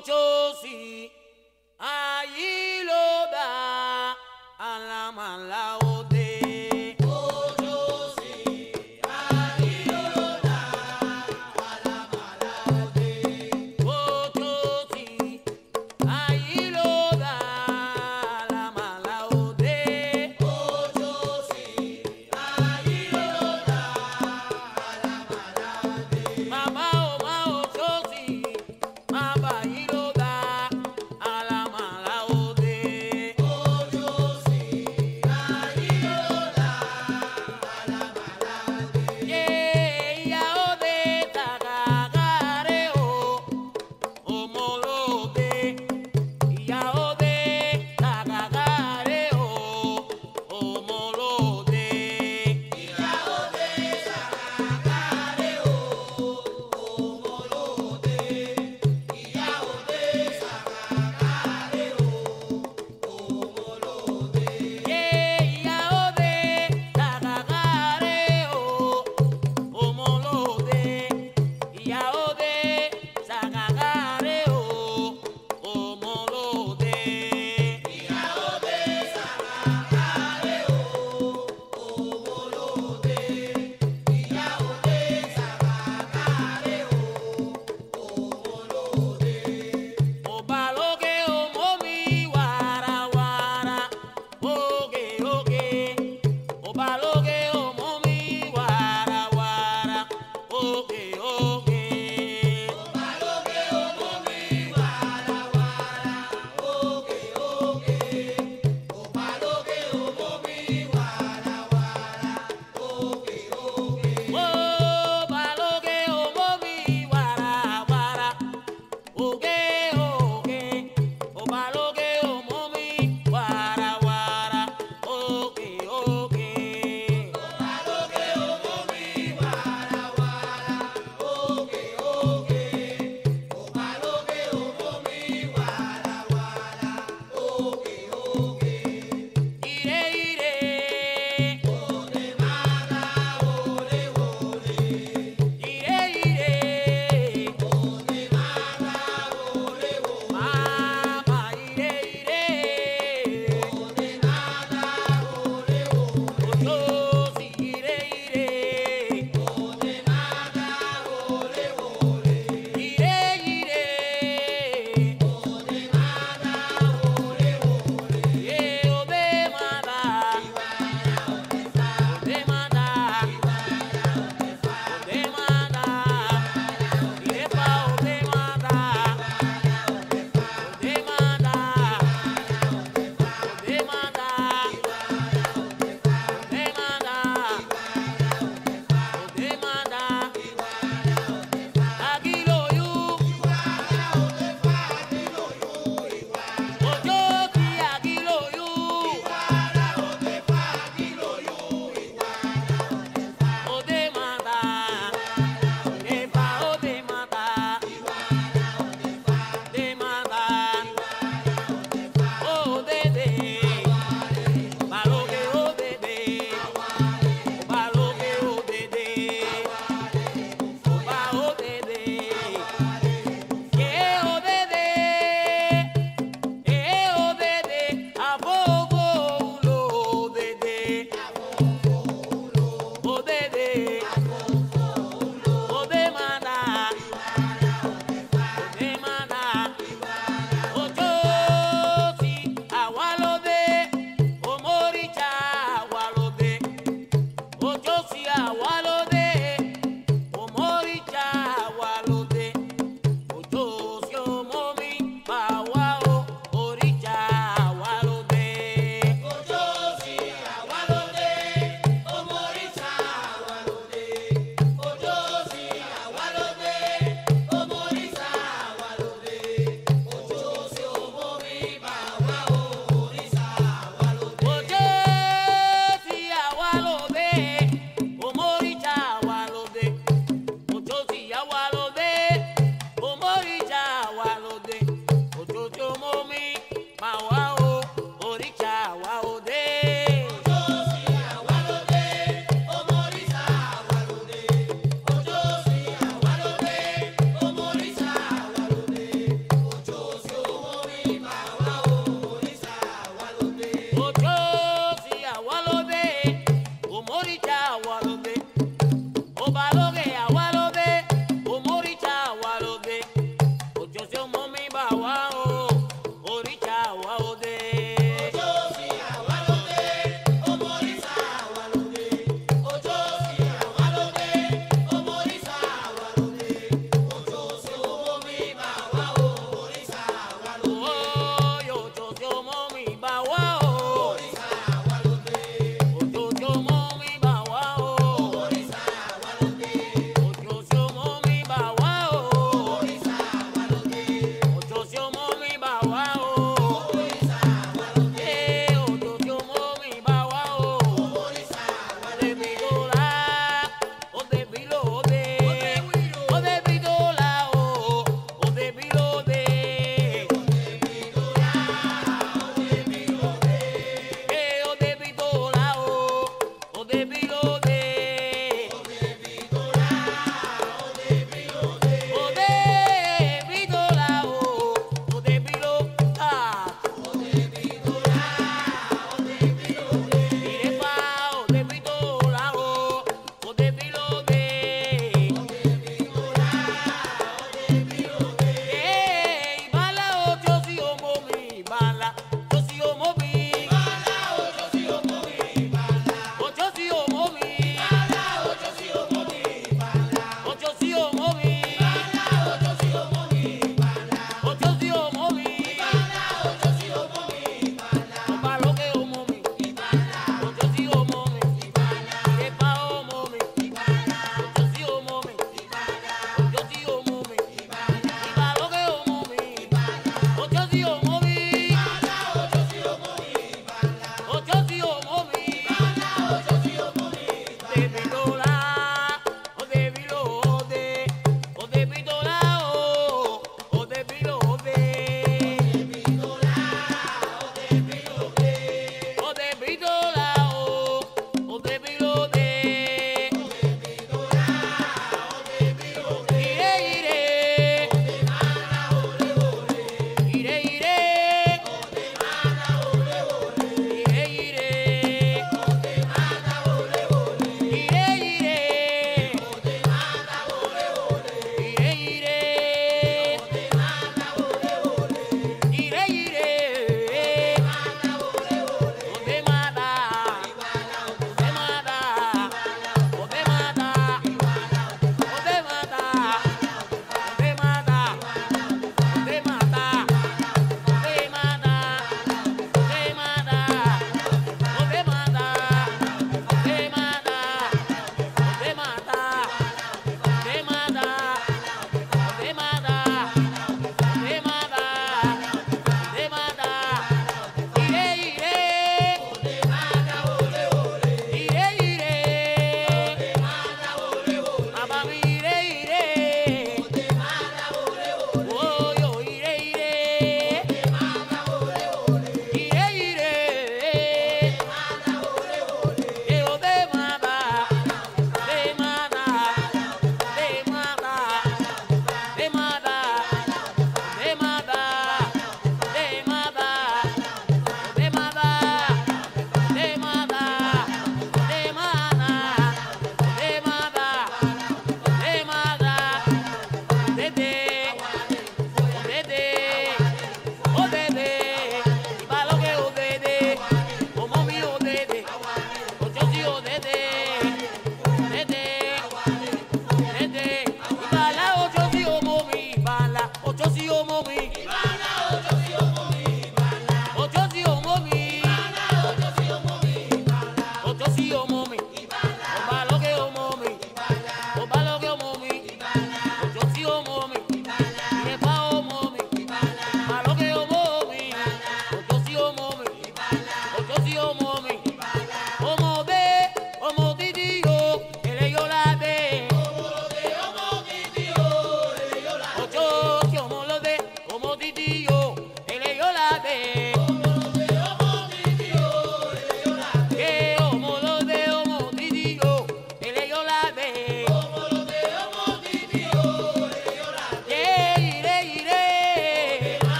chosi